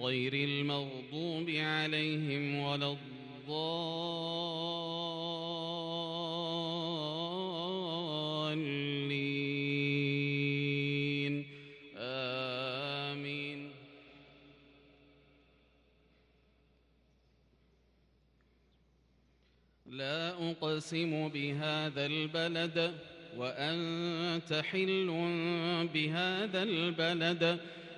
غير المغضوب عليهم ولا الضالين. آمين. لا أقسم بهذا البلد وأنت حل بهذا البلد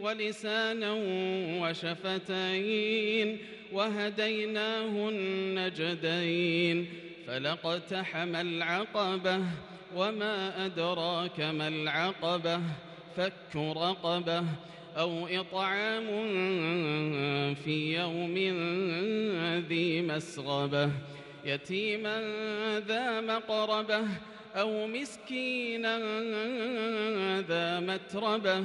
ولسانا وشفتين وهديناه النجدين فلقتحم العقبة وما أدراك ما العقبة فك رقبة أو إطعام في يوم ذي مسغبة يتيما ذا مقربة أو مسكينا ذا متربة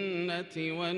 والناس